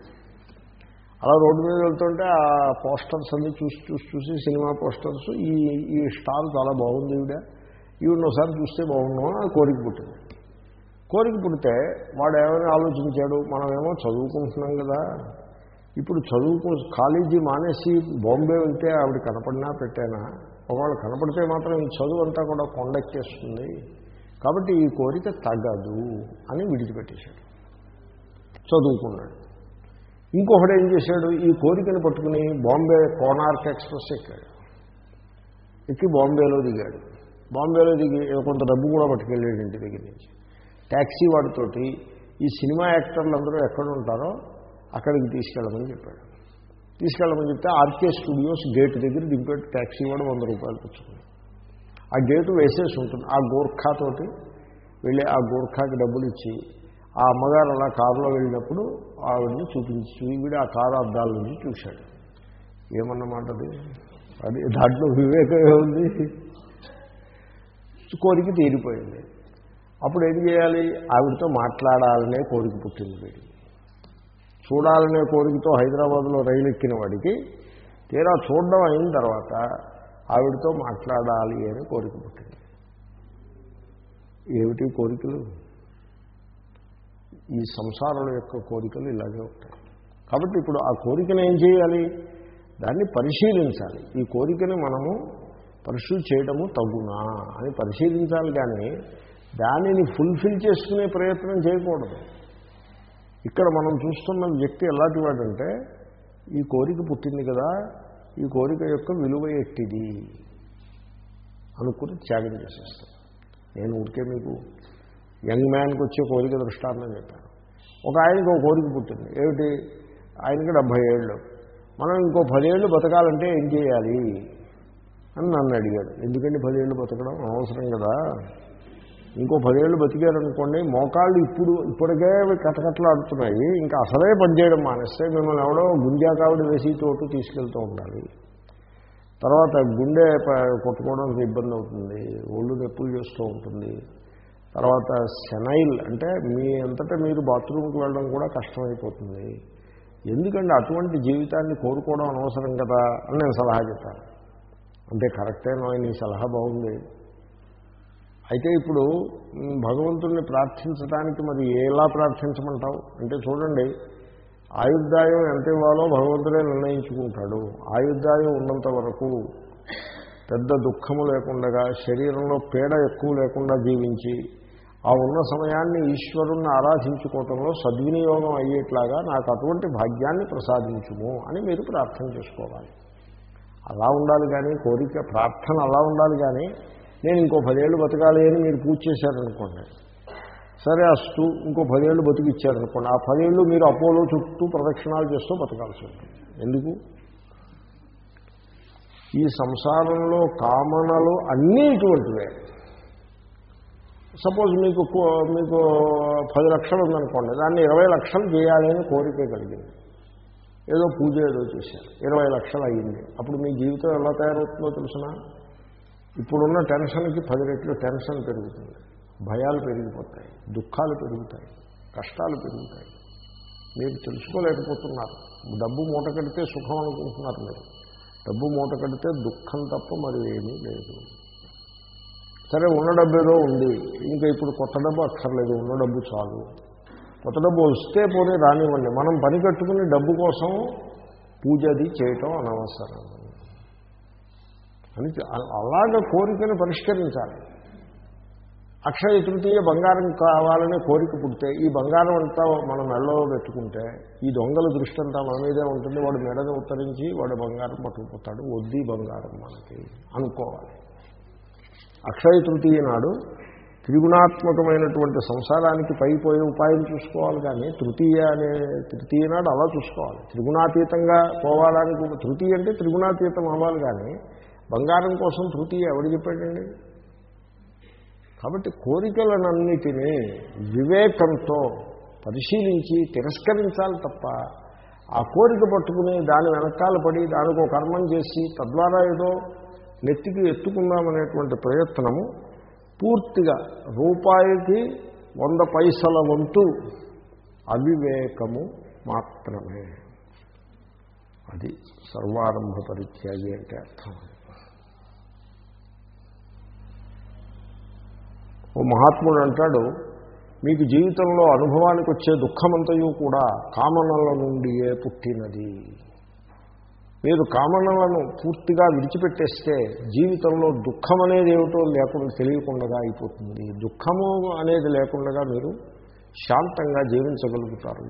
అలా రోడ్డు మీద వెళ్తుంటే ఆ పోస్టర్స్ అన్ని చూసి చూసి చూసి సినిమా పోస్టర్స్ ఈ ఈ స్టార్ చాలా బాగుంది ఈవిడ. ఈవిడ ఒకసారి చూస్తే బాగున్నాం అని కోరిక పుట్టింది. కోరిక పుడితే వాడు ఏమైనా ఆలోచించాడు? మనమేమో చదువుకుంటున్నాం కదా. ఇప్పుడు చదువుకో కాలేజీ మానేసి బాంబే వెళ్తే ఆవిడ కనపడినా పెట్టానా? ఒకవేళ కనపడితే మాత్రం ఈ చదువు అంతా కూడా కొండెక్కేస్తుంది కాబట్టి ఈ కోరిక తగ్గదు అని విడిచిపెట్టేశాడు. చదువుకున్నాడు. ఇంకొకడు ఏం చేశాడు? ఈ కోరికను పట్టుకుని బాంబే కోనార్క్ ఎక్స్ప్రెస్ ఎక్కాడు. ఎక్కి బాంబేలో దిగాడు. బాంబేలో దిగి కొంత డబ్బు కూడా పట్టుకెళ్ళాడు ఇంటి దగ్గర నుంచి. ట్యాక్సీ వాడితోటి ఈ సినిమా యాక్టర్లు అందరూ ఎక్కడ ఉంటారో అక్కడికి తీసుకెళ్ళమని చెప్పాడు. తీసుకెళ్ళమని చెప్తే ఆర్కే స్టూడియోస్ గేట్ దగ్గర దింపేట్టు ట్యాక్సీ వాడు వంద రూపాయలు పుచ్చుకుంది ఆ గేటు వేసేసి ఉంటుంది. ఆ గోర్ఖాతోటి వెళ్ళి ఆ గోర్ఖాకి డబ్బులు ఇచ్చి ఆ అమ్మగారు అలా కారులో వెళ్ళినప్పుడు ఆవిడని చూపించి వీడు ఆ కారు అద్దాల నుంచి చూశాడు. ఏమన్నమాటది అది? అది దాంట్లో వివేకమే ఉంది. కోరిక తీరిపోయింది. అప్పుడు ఏం చేయాలి? ఆవిడతో మాట్లాడాలనే కోరిక పుట్టింది. వీడికి చూడాలనే కోరికతో హైదరాబాద్లో రైలు ఎక్కిన వాడికి తీరా చూడడం అయిన తర్వాత ఆవిడతో మాట్లాడాలి అని కోరిక పుట్టింది. ఏమిటి కోరికలు? ఈ సంసారాల యొక్క కోరికలు ఇలాగే ఉంటాయి. కాబట్టి ఇప్పుడు ఆ కోరికను ఏం చేయాలి? దాన్ని పరిశీలించాలి. ఈ కోరికని మనము పర్సూ చేయడము తగునా అని పరిశీలించాలి కానీ దానిని ఫుల్ఫిల్ చేసుకునే ప్రయత్నం చేయకూడదు. ఇక్కడ మనం చూస్తున్న వ్యక్తి ఎలాంటి వాడంటే ఈ కోరిక పుట్టింది కదా ఈ కోరిక యొక్క విలువ ఎట్టిది? అనుకుని త్యాగం చేసేస్తాం నేను ఊరికే మీకు యంగ్ మ్యాన్కి వచ్చే కోరిక దృష్టాంతం చెప్పాను. ఒక ఆయనకి ఒక కోరిక పుట్టింది. ఏమిటి? ఆయనకి డెబ్భై ఏళ్ళు. మనం ఇంకో పదేళ్ళు బతకాలంటే ఏం చేయాలి? అని నన్ను అడిగాడు. ఎందుకండి పదేళ్ళు బతకడం? అవసరం కదా. ఇంకో పదేళ్ళు బతికారనుకోండి మోకాళ్ళు ఇప్పుడు ఇప్పటికే కటకట్లాడుతున్నాయి ఇంకా అసలే పనిచేయడం మానేస్తే మిమ్మల్ని ఎవడో గుంజాకావిడి వేసి తోటు తీసుకెళ్తూ ఉండాలి. తర్వాత గుండె ప- కొట్టుకోవడానికి ఇబ్బంది అవుతుంది ఒళ్ళు నొప్పులు చేస్తూ ఉంటుంది. తర్వాత సెనైల్ అంటే మీ అంతటా మీరు బాత్రూమ్కి వెళ్ళడం కూడా కష్టమైపోతుంది. ఎందుకంటే అటువంటి జీవితాన్ని కోరుకోవడం అనవసరం కదా అని నేను సలహా చెప్పాను. అంటే కరెక్టేనో నీ సలహా బాగుంది? అయితే ఇప్పుడు భగవంతుణ్ణి ప్రార్థించడానికి మరి ఎలా ప్రార్థించమంటావు? అంటే చూడండి ఆయుర్దాయం ఎంత ఇవ్వాలో భగవంతుడే నిర్ణయించుకుంటాడు. ఆయుర్దాయం ఉన్నంత వరకు పెద్ద దుఃఖము లేకుండా శరీరంలో పీడ ఎక్కువ లేకుండా జీవించి ఆ ఉన్న సమయాన్ని ఈశ్వరుణ్ణి ఆరాధించుకోవటంలో సద్వినియోగం అయ్యేట్లాగా నాకు అటువంటి భాగ్యాన్ని ప్రసాదించుము అని మీరు ప్రార్థన చేసుకోవాలి. అలా ఉండాలి కానీ కోరిక ప్రార్థన అలా ఉండాలి కానీ నేను ఇంకో పదేళ్ళు బతకాలి అని మీరు పూజ చేశారనుకోండి. సరే అస్తు ఇంకో పదేళ్ళు బతికిచ్చారనుకోండి. ఆ పదేళ్ళు మీరు అపోలో చుట్టూ ప్రదక్షిణాలు చేస్తూ బతకాల్సి ఉంటుంది. ఎందుకు? ఈ సంసారంలో కామనలు అన్నీ ఇటువంటివే. సపోజ్ మీకు కో- మీకు పది లక్షలు ఉందనుకోండి దాన్ని ఇరవై లక్షలు చేయాలి అని కోరిక కలిగింది. ఏదో పూజ ఏదో చేశారు ఇరవై లక్షలు అయ్యింది. అప్పుడు మీ జీవితం ఎలా తయారవుతుందో తెలిసినా? ఇప్పుడున్న టెన్షన్కి పది రెట్లు టెన్షన్ పెరుగుతుంది. భయాలు పెరిగిపోతాయి దుఃఖాలు పెరుగుతాయి కష్టాలు పెరుగుతాయి. మీరు తెలుసుకోలేకపోతున్నారు. డబ్బు మూట కడితే సుఖం అనుకుంటున్నారు మీరు. డబ్బు మూట కడితే దుఃఖం తప్ప మరి ఏమీ లేదు. సరే ఉన్న డబ్బు ఏదో ఉంది. ఇంకా ఇప్పుడు కొత్త డబ్బు అక్కర్లేదు ఉన్న డబ్బు చాలు. కొత్త డబ్బు వస్తే పోనీ రానివ్వండి. మనం పని కట్టుకుని డబ్బు కోసం పూజ అది చేయటం అనవసరం. అని అలాగ కోరికను పరిష్కరించాలి. అక్షయ తృతీయ బంగారం కావాలనే కోరిక పుడితే ఈ బంగారం అంతా మనం మెడలో పెట్టుకుంటే ఈ దొంగల దృష్టి అంతా మన మీదే ఉంటుంది. వాడు మెడని ఉత్తరించి వాడు బంగారం పట్టుకుపోతాడు. వద్ది బంగారం మనకి అనుకోవాలి. అక్షయ తృతీయ నాడు త్రిగుణాత్మకమైనటువంటి సంసారానికి పైపోయే ఉపాయం చూసుకోవాలి కానీ తృతీయ అనే తృతీయ నాడు అలా చూసుకోవాలి. త్రిగుణాతీతంగా పోవాలని తృతీయ అంటే త్రిగుణాతీతం అవ్వాలి కానీ బంగారం కోసం తృతి ఎవడు చెప్పాడండి? కాబట్టి కోరికలనన్నిటినీ వివేకంతో పరిశీలించి తిరస్కరించాలి తప్ప ఆ కోరిక పట్టుకుని దాని వెనకాల పడి దానికో కర్మం చేసి తద్వారా ఏదో నెత్తికి ఎత్తుకుందామనేటువంటి ప్రయత్నము పూర్తిగా రూపాయికి వంద పైసల వంతు అవివేకము మాత్రమే. అది సర్వారంభ పరిత్యాగి అంటే అర్థం. ఓ మహాత్ముడు అంటాడు మీకు జీవితంలో అనుభవానికి వచ్చే దుఃఖమంతయు కూడా కామనల నుండియే పుట్టినది. మీరు కామనలను పూర్తిగా విడిచిపెట్టేస్తే జీవితంలో దుఃఖం అనేది ఏమిటో లేకుండా తెలియకుండా అయిపోతుంది. దుఃఖము అనేది లేకుండా మీరు శాంతంగా జీవించగలుగుతారు.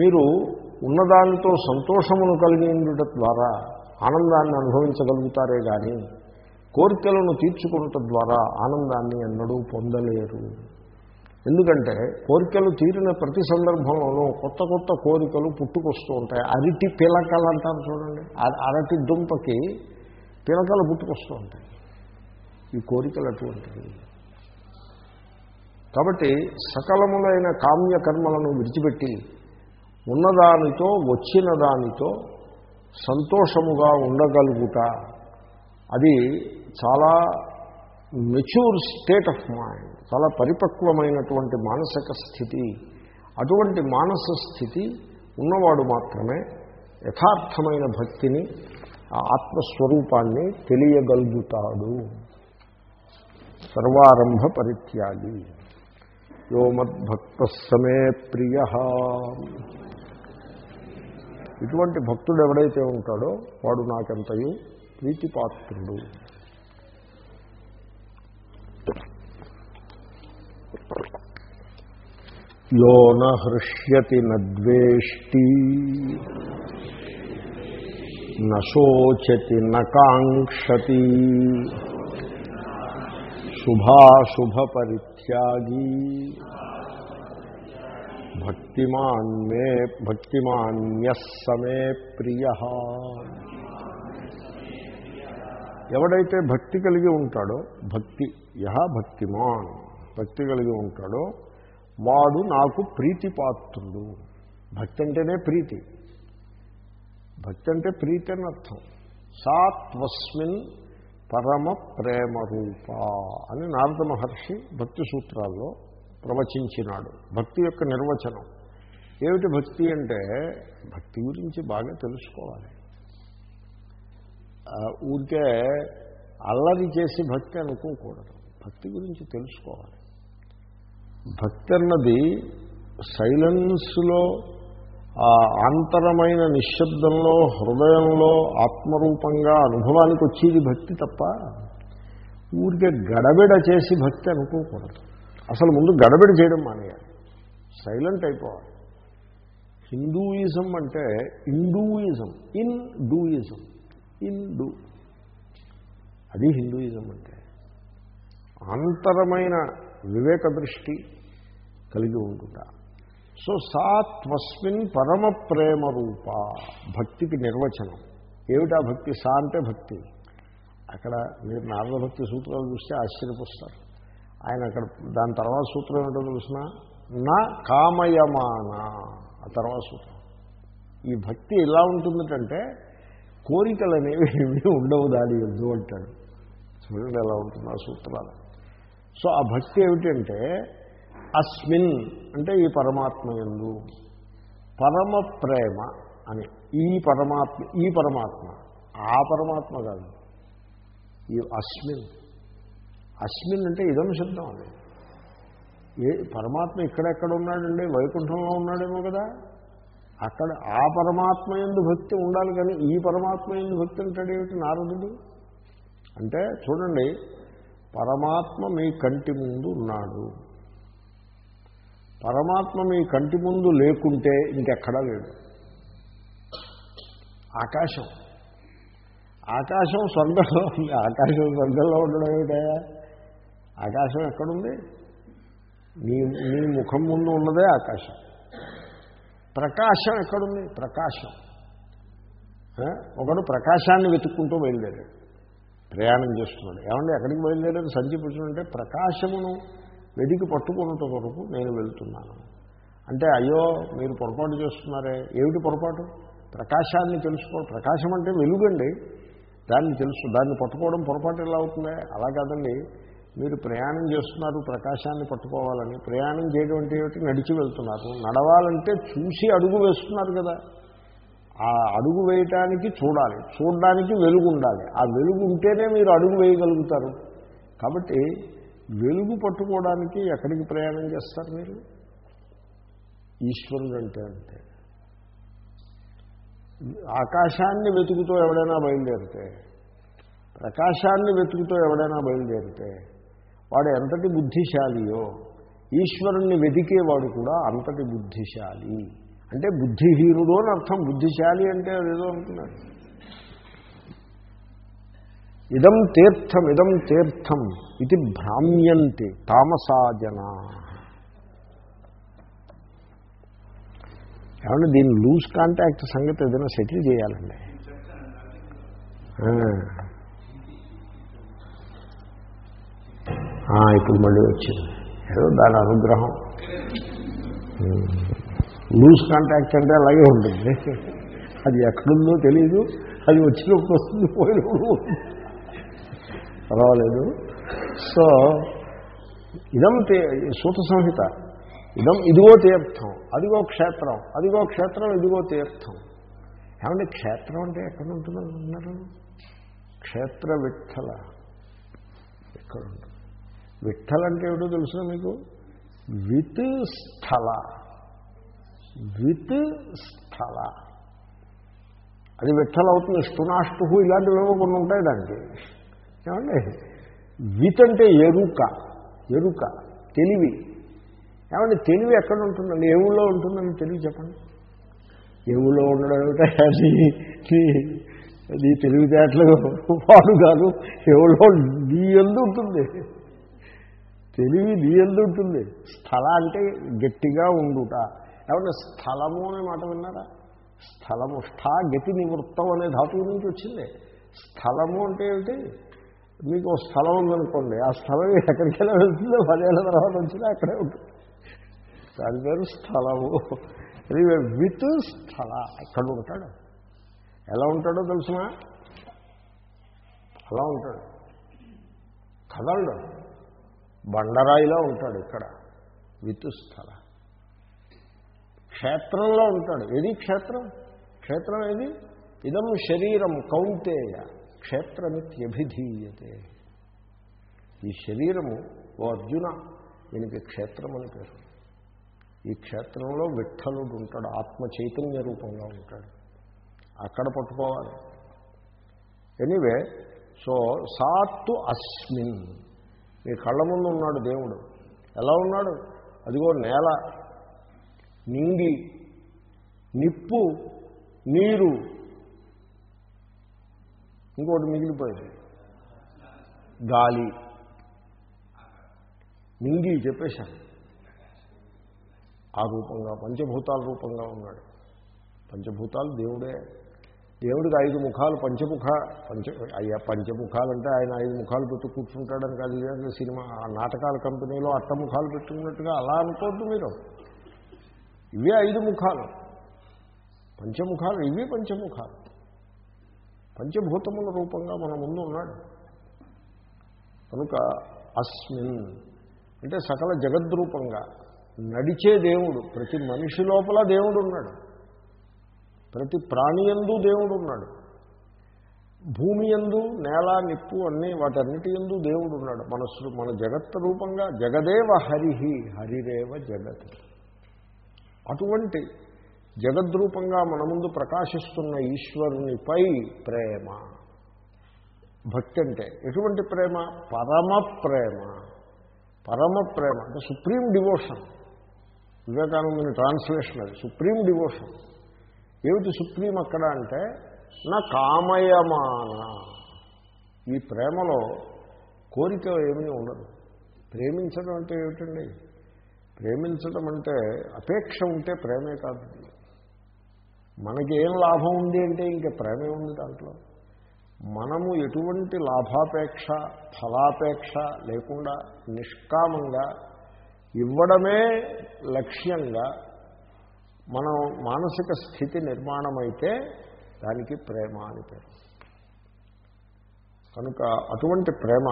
మీరు ఉన్నదానితో సంతోషమును కలిగి ద్వారా ఆనందాన్ని అనుభవించగలుగుతారే కానీ కోరికలను తీర్చుకున్నట ద్వారా ఆనందాన్ని ఎన్నడూ పొందలేరు. ఎందుకంటే కోరికలు తీరిన ప్రతి సందర్భంలోనూ కొత్త కొత్త కోరికలు పుట్టుకొస్తూ ఉంటాయి. అరటి పిలకలు అంటారు చూడండి. అరటి దుంపకి పిలకలు పుట్టుకొస్తూ ఉంటాయి. ఈ కోరికలు అటువంటివి. కాబట్టి సకలములైన కామ్య కర్మలను విడిచిపెట్టి ఉన్నదానితో వచ్చిన దానితో సంతోషముగా ఉండగలుగుట. అది చాలా మెచ్యూర్ స్టేట్ ఆఫ్ మైండ్ చాలా పరిపక్వమైనటువంటి మానసిక స్థితి. అటువంటి మానస స్థితి ఉన్నవాడు మాత్రమే యథార్థమైన భక్తిని ఆ ఆత్మస్వరూపాన్ని తెలియగలుగుతాడు. సర్వారంభ పరిత్యాగి. యో మద్భక్త సమే ప్రియ. ఇటువంటి భక్తుడు ఎవడైతే ఉంటాడో వాడు నాకెంతయు ప్రీతిపాత్రుడు. యో నృష్యతి నద్వేష్టి నోచతి నకాంక్షతి శుభాశుభపరిత్యాగీ భక్తిమాన్ మే భక్తిమాన్యస్సమే ప్రియ ఎవడైతే భక్తి కలిగి ఉంటాడో భక్తి యహ భక్తిమాన్? భక్తి కలిగి ఉంటాడో వాడు నాకు ప్రీతి పాత్రుడు భక్తి అంటేనే ప్రీతి. భక్తి అంటే ప్రీతి అని అర్థం. సాత్వస్మిన్ పరమ ప్రేమ రూప అని నారద మహర్షి భక్తి సూత్రాల్లో ప్రవచించినాడు. భక్తి యొక్క నిర్వచనం. ఏమిటి భక్తి అంటే? భక్తి గురించి బాగా తెలుసుకోవాలి. ఊరికే అల్లరి చేసి భక్తి అనుకోకూడదు. భక్తి గురించి తెలుసుకోవాలి. భక్తి అన్నది సైలెన్స్లో ఆ ఆంతరమైన నిశ్శబ్దంలో హృదయంలో ఆత్మరూపంగా అనుభవానికి వచ్చేది భక్తి తప్ప ఊరికే గడబిడ చేసి భక్తి అనుకోకూడదు. అసలు ముందు గడబిడ చేయడం మానేయాలి. సైలెంట్ అయిపోవాలి. హిందూయిజం అంటే ఇండూయిజం. ఇన్ డూయిజం. In do. అది హిందూయిజం అంటే. అంతరమైన వివేక దృష్టి కలిగి ఉంటుందా సో సా త్వస్మిన్ పరమ ప్రేమ రూప భక్తికి నిర్వచనం. ఏమిటా భక్తి? సా అంటే భక్తి. అక్కడ మీరు నారదభక్తి సూత్రాలు చూస్తే ఆశ్చర్యపోస్తారు. ఆయన అక్కడ దాని తర్వాత సూత్రం ఏంటో తెలిసిన? నా కామయమాన. ఆ తర్వాత సూత్రం. ఈ భక్తి ఎలా ఉంటుందంటే కోరికలు అనేవి ఏమీ ఉండవు దాని ఎందు అంటాడు. చూడండి ఎలా ఉంటుంది ఆ సూత్రాలు. సో ఆ భక్తి ఏమిటంటే అస్మిన్ అంటే ఈ పరమాత్మ ఎందు పరమ ప్రేమ అని ఈ పరమాత్మ ఈ పరమాత్మ ఆ పరమాత్మ కాదు ఈ అస్మిన్. అస్మిన్ అంటే ఇదం శబ్దం అది. ఏ పరమాత్మ ఇక్కడెక్కడ ఉన్నాడండి? వైకుంఠంలో ఉన్నాడేమో కదా. అక్కడ ఆ పరమాత్మ ఎందు భక్తి ఉండాలి కానీ ఈ పరమాత్మ ఎందు భక్తి అంటాడు ఏమిటి నారదుడు? అంటే చూడండి పరమాత్మ మీ కంటి ముందు ఉన్నాడు. పరమాత్మ మీ కంటి ముందు లేకుంటే ఇంకెక్కడా లేడు ఆకాశం. ఆకాశం స్వర్గంలో ఉంది. ఆకాశం స్వర్గంలో ఉండడం ఏమిటయా ఆకాశం ఎక్కడుంది? నీ నీ ముఖం ముందు ఉన్నదే ఆకాశం. ప్రకాశం ఎక్కడుంది? ప్రకాశం. ఒకడు ప్రకాశాన్ని వెతుక్కుంటూ బయలుదేరాడు. ప్రయాణం చేస్తున్నాడు. ఏమంటే ఎక్కడికి బయలుదేరాడు సంచి పుచ్చుకుంటే ప్రకాశమును వెదికి పట్టుకున్నట కొరకు నేను వెళ్తున్నాను. అంటే అయ్యో మీరు పొరపాటు చేస్తున్నారే. ఏమిటి పొరపాటు? ప్రకాశాన్ని తెలుసుకో ప్రకాశం అంటే వెలుగండి. దాన్ని తెలుసు దాన్ని పట్టుకోవడం పొరపాటు ఎలా అవుతుంది? అలా కాదండి. మీరు ప్రయాణం చేస్తున్నారు ప్రకాశాన్ని పట్టుకోవాలని. ప్రయాణం చేయడం అంటే ఏమిటి? నడిచి వెళ్తున్నారు. నడవాలంటే చూసి అడుగు వేస్తున్నారు కదా. ఆ అడుగు వేయటానికి చూడాలి. చూడడానికి వెలుగు ఉండాలి ఆ వెలుగు ఉంటేనే మీరు అడుగు వేయగలుగుతారు. కాబట్టి వెలుగు పట్టుకోవడానికి ఎక్కడికి ప్రయాణం చేస్తారు మీరు? ఈశ్వరుడు అంటే అంతే. ఆకాశాన్ని వెతుకుతూ ఎవడైనా బయలుదేరితే ప్రకాశాన్ని వెతుకుతూ ఎవడైనా బయలుదేరితే వాడు ఎంతటి బుద్ధిశాలియో ఈశ్వరుణ్ణి వెతికేవాడు కూడా అంతటి బుద్ధిశాలి. అంటే బుద్ధిహీనుడు అని అర్థం. బుద్ధిశాలి అంటే అదేదో అంటున్నాడు ఇదం తీర్థం ఇదం తీర్థం ఇది భ్రామ్యంతి తామసాజన ఏమంటే దీన్ని లూజ్ కాంటాక్ట్ సంగతి ఏదైనా సెటిల్ చేయాలండి. ఇప్పుడు మళ్ళీ వచ్చింది. ఏదో దాని అనుగ్రహం. లూజ్ కాంటాక్ట్ అంటే అలాగే ఉంటుంది. అది ఎక్కడుందో తెలియదు అది వచ్చినప్పుడు వస్తుంది పోయినప్పుడు పర్వాలేదు. సో ఇదం తే సూత సంహిత. ఇదం ఇదిగో తీర్థం అదిగో క్షేత్రం అదిగో క్షేత్రం ఇదిగో తీర్థం. ఏమంటే క్షేత్రం అంటే ఎక్కడ ఉంటున్నారు అన్నారు? క్షేత్ర విఠల. ఎక్కడ ఉంటుంది? విఠలంటే ఏమిటో తెలుసు మీకు? విత్ స్థల. విత్ స్థల. అది విఠల అవుతుంది ష్టునాష్టుహు ఇలాంటివేవో కొన్ని ఉంటాయి దానికి. ఏమండి? విత్ అంటే ఎరుక ఎరుక తెలివి. ఏమండి? తెలివి ఎక్కడ ఉంటుందండి? ఏ ఊళ్ళో ఉంటుందని తెలివి చెప్పండి? ఏ ఊళ్ళో ఉండడం ఏమిటో? అది నీ తెలివితేటలు వాడు కాదు. ఎవరో నీ ఎందు ఉంటుంది. తెలివి నీ ఎందు ఉంటుంది. స్థల అంటే గట్టిగా ఉండుట. ఏమంటే స్థలము అనే మాట విన్నారా? స్థలము స్థా గతి నివృత్తం అనే ధాతువు నుంచి వచ్చింది. స్థలము అంటే ఏమిటి? మీకు స్థలం ఉందనుకోండి ఆ స్థలం ఎక్కడికైనా వెళ్తుందో పదేళ్ళ తర్వాత వచ్చినా అక్కడే ఉంటుంది. దాని పేరు స్థలము. ఎనివే విత్ స్థల. ఎక్కడ ఉంటాడు? ఎలా ఉంటాడో తెలుసునా? అలా ఉంటాడు. కదలడు బండరాయిలో ఉంటాడు ఇక్కడ. విత్ స్థల. క్షేత్రంలో ఉంటాడు. ఏది క్షేత్రం? క్షేత్రం ఏది? ఇదం శరీరం కౌంతేయ క్షేత్రమిత్యభిధీయతే. ఈ శరీరము ఓ అర్జున దీనికి క్షేత్రం అని పేరు. ఈ క్షేత్రంలో విఠలుడు ఉంటాడు ఆత్మ చైతన్య రూపంగా ఉంటాడు. అక్కడ పట్టుకోవాలి. ఎనీవే సో సాత్తు అస్మిన్. మీ కళ్ళ ముందు ఉన్నాడు దేవుడు. ఎలా ఉన్నాడు? అదిగో నేల. నింగి నిప్పు నీరు. ఇంకోటి మిగిలిపోయింది. గాలి. నింగి చెప్పేశాను. ఆ రూపంగా పంచభూతాల రూపంగా ఉన్నాడు. పంచభూతాలు దేవుడే. దేవుడికి ఐదు ముఖాలు పంచముఖ పంచ అయ్యా పంచముఖాలంటే ఆయన ఐదు ముఖాలు పెట్టి కూర్చుంటాడని కాదు సినిమా ఆ నాటకాల కంపెనీలో అట్టముఖాలు పెట్టుకున్నట్టుగా అలా అనుకోవద్దు మీరు. ఇవే ఐదు ముఖాలు. పంచముఖాలు ఇవి పంచముఖాలు. పంచభూతముల రూపంగా మన ముందు ఉన్నాడు. కనుక అస్మిన్ అంటే సకల జగద్రూపంగా నడిచే దేవుడు ప్రతి మనిషి లోపల దేవుడు ఉన్నాడు ప్రతి ప్రాణి ఎందు దేవుడు ఉన్నాడు భూమి ఎందు నేల నిప్పు అన్నీ వాటన్నిటి ఎందు దేవుడు ఉన్నాడు మన మన జగత్ రూపంగా జగదేవ హరిహి హరిరేవ జగత్. అటువంటి జగద్రూపంగా మన ముందు ప్రకాశిస్తున్న ఈశ్వరునిపై ప్రేమ. భక్తి అంటే ఎటువంటి ప్రేమ? పరమ ప్రేమ. పరమ ప్రేమ అంటే సుప్రీం డివోషన్. వివేకానందని ట్రాన్స్లేషన్ అది సుప్రీం డివోషన్. ఏమిటి సుప్రీం అక్కడ అంటే నా కామయమాన. ఈ ప్రేమలో కోరిక ఏమీ ఉండదు. ప్రేమించడం అంటే ఏమిటండి? ప్రేమించడం అంటే అపేక్ష ఉంటే ప్రేమే కాదు. మనకి ఏం లాభం ఉంది అంటే ఇంకా ప్రేమే ఉంది దాంట్లో. మనము ఎటువంటి లాభాపేక్ష ఫలాపేక్ష లేకుండా నిష్కామంగా ఇవ్వడమే లక్ష్యంగా మనం మానసిక స్థితి నిర్మాణమైతే దానికి ప్రేమ అని పేరు. కనుక అటువంటి ప్రేమ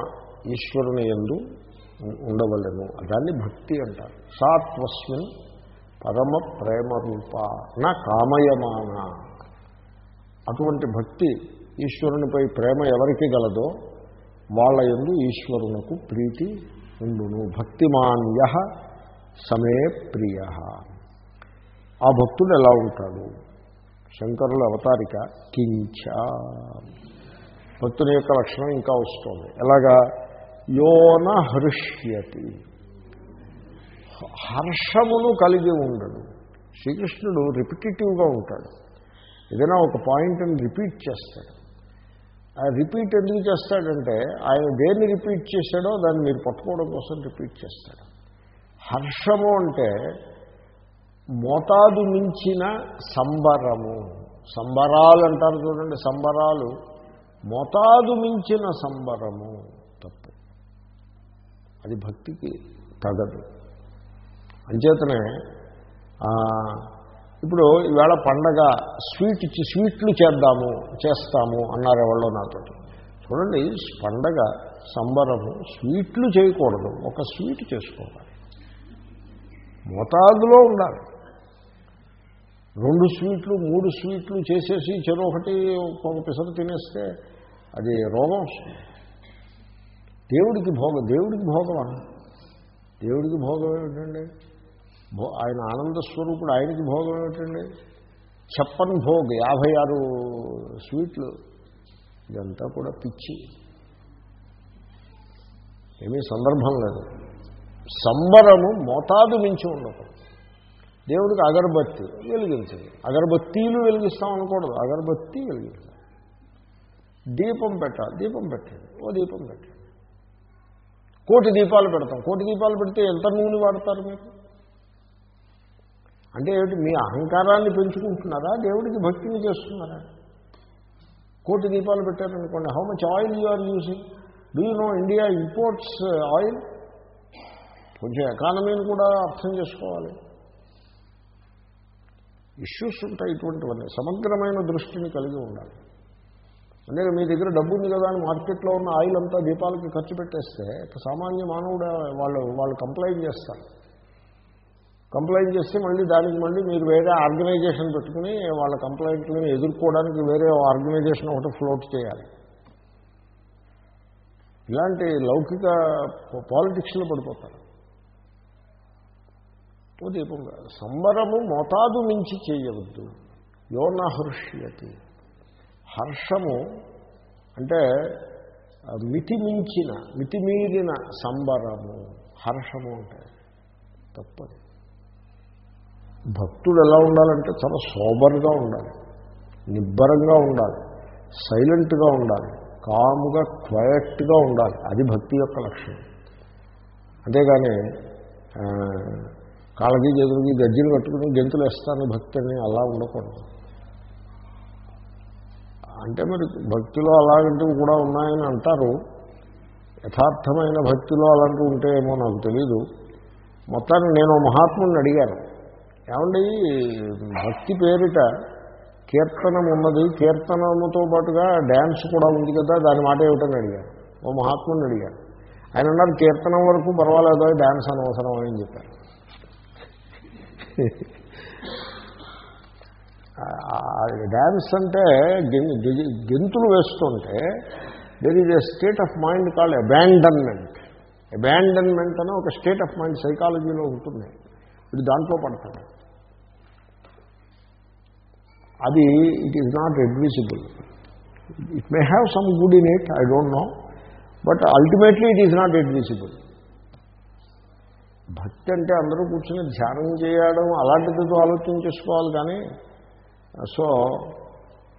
ఈశ్వరుని ఎందు ఉండవలను. దాన్ని భక్తి అంటారు. సాత్వస్మిన్ పరమ ప్రేమ రూప నా కామయమాన. అటువంటి భక్తి ఈశ్వరునిపై ప్రేమ ఎవరికి గలదో వాళ్ళ ఎందు ఈశ్వరునకు ప్రీతి ఉండును. భక్తిమాన్య సమే ప్రియ. ఆ భక్తుడు ఎలా ఉంటాడు? శంకరుల అవతారిక కించ. భక్తుని యొక్క లక్షణం ఇంకా వస్తుంది. ఎలాగా? యోన హృష్యతి. హర్షమును కలిగి ఉండడు. శ్రీకృష్ణుడు రిపిటేటివ్గా ఉంటాడు. ఏదైనా ఒక పాయింట్ని రిపీట్ చేస్తాడు. ఆ రిపీట్ ఎందుకు చేస్తాడంటే ఆయన దేన్ని రిపీట్ చేశాడో దాన్ని మీరు పట్టుకోవడం కోసం రిపీట్ చేస్తాడు. హర్షము అంటే మోతాదు మించిన సంబరము. సంబరాలు అంటారు చూడండి సంబరాలు. మోతాదు మించిన సంబరము. అది భక్తికి తగదు. అంచేతనే ఇప్పుడు ఈవేళ పండగ స్వీట్ ఇచ్చి స్వీట్లు చేద్దాము చేస్తాము అన్నారు ఎవరో నాతో. చూడండి పండగ సంబరము స్వీట్లు చేయకూడదు ఒక స్వీట్ చేసుకోవాలి. మోతాదులో ఉండాలి. రెండు స్వీట్లు మూడు స్వీట్లు చేసేసి చెరొకటి ఒకటి ఒక పిసరు తినేస్తే అది రోగం వస్తుంది. దేవుడికి భోగం దేవుడికి భోగమా? దేవుడికి భోగం ఏమిటండి? భో ఆయన ఆనంద స్వరూపుడు ఆయనకి భోగం ఏమిటండి? చెప్పన్ భోగ్ యాభై ఆరు స్వీట్లు. ఇదంతా కూడా పిచ్చి. ఏమీ సందర్భం లేదు. సంబరము మోతాదు మించి ఉండదు దేవుడికి అగరబత్తి వెలిగించండి. అగరబత్తీలు వెలిగిస్తాం అనకూడదు. అగరబత్తి వెలిగించాలి దీపం పెట్టాలి దీపం పెట్టండి. ఓ దీపం పెట్టండి. కోటి దీపాలు పెడతాం. కోటి దీపాలు పెడితే ఎంత నూనె వాడతారు మీరు? అంటే ఏమిటి మీ అహంకారాన్ని పెంచుకుంటున్నారా? దేవుడికి భక్తిని చేస్తున్నారా? కోటి దీపాలు పెట్టారనుకోండి how much oil you are using do you know India imports oil కొంచెం ఎకానమీని కూడా అర్థం చేసుకోవాలి. ఇష్యూస్ ఉంటాయి ఇటువంటివన్నీ సమగ్రమైన దృష్టిని కలిగి ఉండాలి. అంటే మీ దగ్గర డబ్బు ఉంది కదా అని మార్కెట్లో ఉన్న ఆయిల్ అంతా దీపాలకి ఖర్చు పెట్టేస్తే సామాన్య మానవుడు వాళ్ళు వాళ్ళు కంప్లైంట్ చేస్తారు. కంప్లైంట్ చేస్తే మళ్ళీ దానికి మళ్ళీ మీరు వేరే ఆర్గనైజేషన్ పెట్టుకుని వాళ్ళ కంప్లైంట్లను ఎదుర్కోవడానికి వేరే ఆర్గనైజేషన్ ఒకటి ఫ్లోట్ చేయాలి. ఇలాంటి లౌకిక పాలిటిక్స్లో పడిపోతారు. ఓ సంబరము మోతాదు మించి చేయవద్దు. యోన హృష్యతి. హర్షము అంటే మితిమించిన మితిమీరిన సంబరము హర్షము అంటే తప్పదు. భక్తుడు ఎలా ఉండాలంటే చాలా సోబర్గా ఉండాలి నిబ్బరంగా ఉండాలి సైలెంట్గా ఉండాలి కాముగా క్వయట్గా ఉండాలి. అది భక్తి యొక్క లక్షణం. అంతేగాని కాళ్ళకి చేతులకి గజ్జలు కట్టుకుని గెంతులు వేస్తాను భక్తి అని అలా ఉండకూడదు. అంటే మరి భక్తిలో అలాంటివి కూడా ఉన్నాయని అంటారు. యథార్థమైన భక్తిలో అలాంటివి ఉంటాయేమో నాకు తెలీదు. మొత్తాన్ని నేను ఓ మహాత్ముడిని అడిగాను. ఏమండి భక్తి పేరిట కీర్తనం ఉన్నది. కీర్తనముతో పాటుగా డ్యాన్స్ కూడా ఉంది కదా దాని మాట ఏమిటని అడిగాను. ఓ మహాత్ముని అడిగాను. ఆయన అన్నారు కీర్తనం వరకు పర్వాలేదు డ్యాన్స్ అనవసరం అని చెప్పారు. డ్యాన్స్ అంటే గెంతులు వేస్తుంటే there is a state of mind call abandonment abandonment అనే ఒక స్టేట్ ఆఫ్ మైండ్ సైకాలజీలో ఉంటుంది. ఇది దాంట్లో పడతాడు అది it is not advisable it may have some good in it I don't know but ultimately it is not advisable భక్తి అంటే అందరూ కూర్చొని ధ్యానం చేయడం అలాంటిదితో ఆలోచన చేసుకోవాలి కానీ సో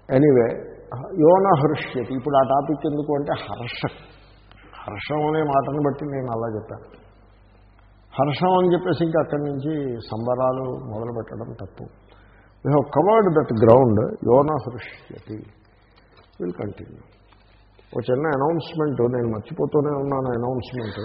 ఎనీవే యోన హృష్యతి ఇప్పుడు ఆ టాపిక్ ఎందుకు అంటే హర్షం. హర్షం అనే మాటను బట్టి నేను అలా చెప్పాను. హర్షం అని చెప్పేసి ఇంకా అక్కడి నుంచి సంబరాలు మొదలుపెట్టడం తప్పు. We have covered that ground యోన హృష్యతి విల్ కంటిన్యూ ఒక చిన్న అనౌన్స్మెంట్ నేను మర్చిపోతూనే ఉన్నాను అనౌన్స్మెంట్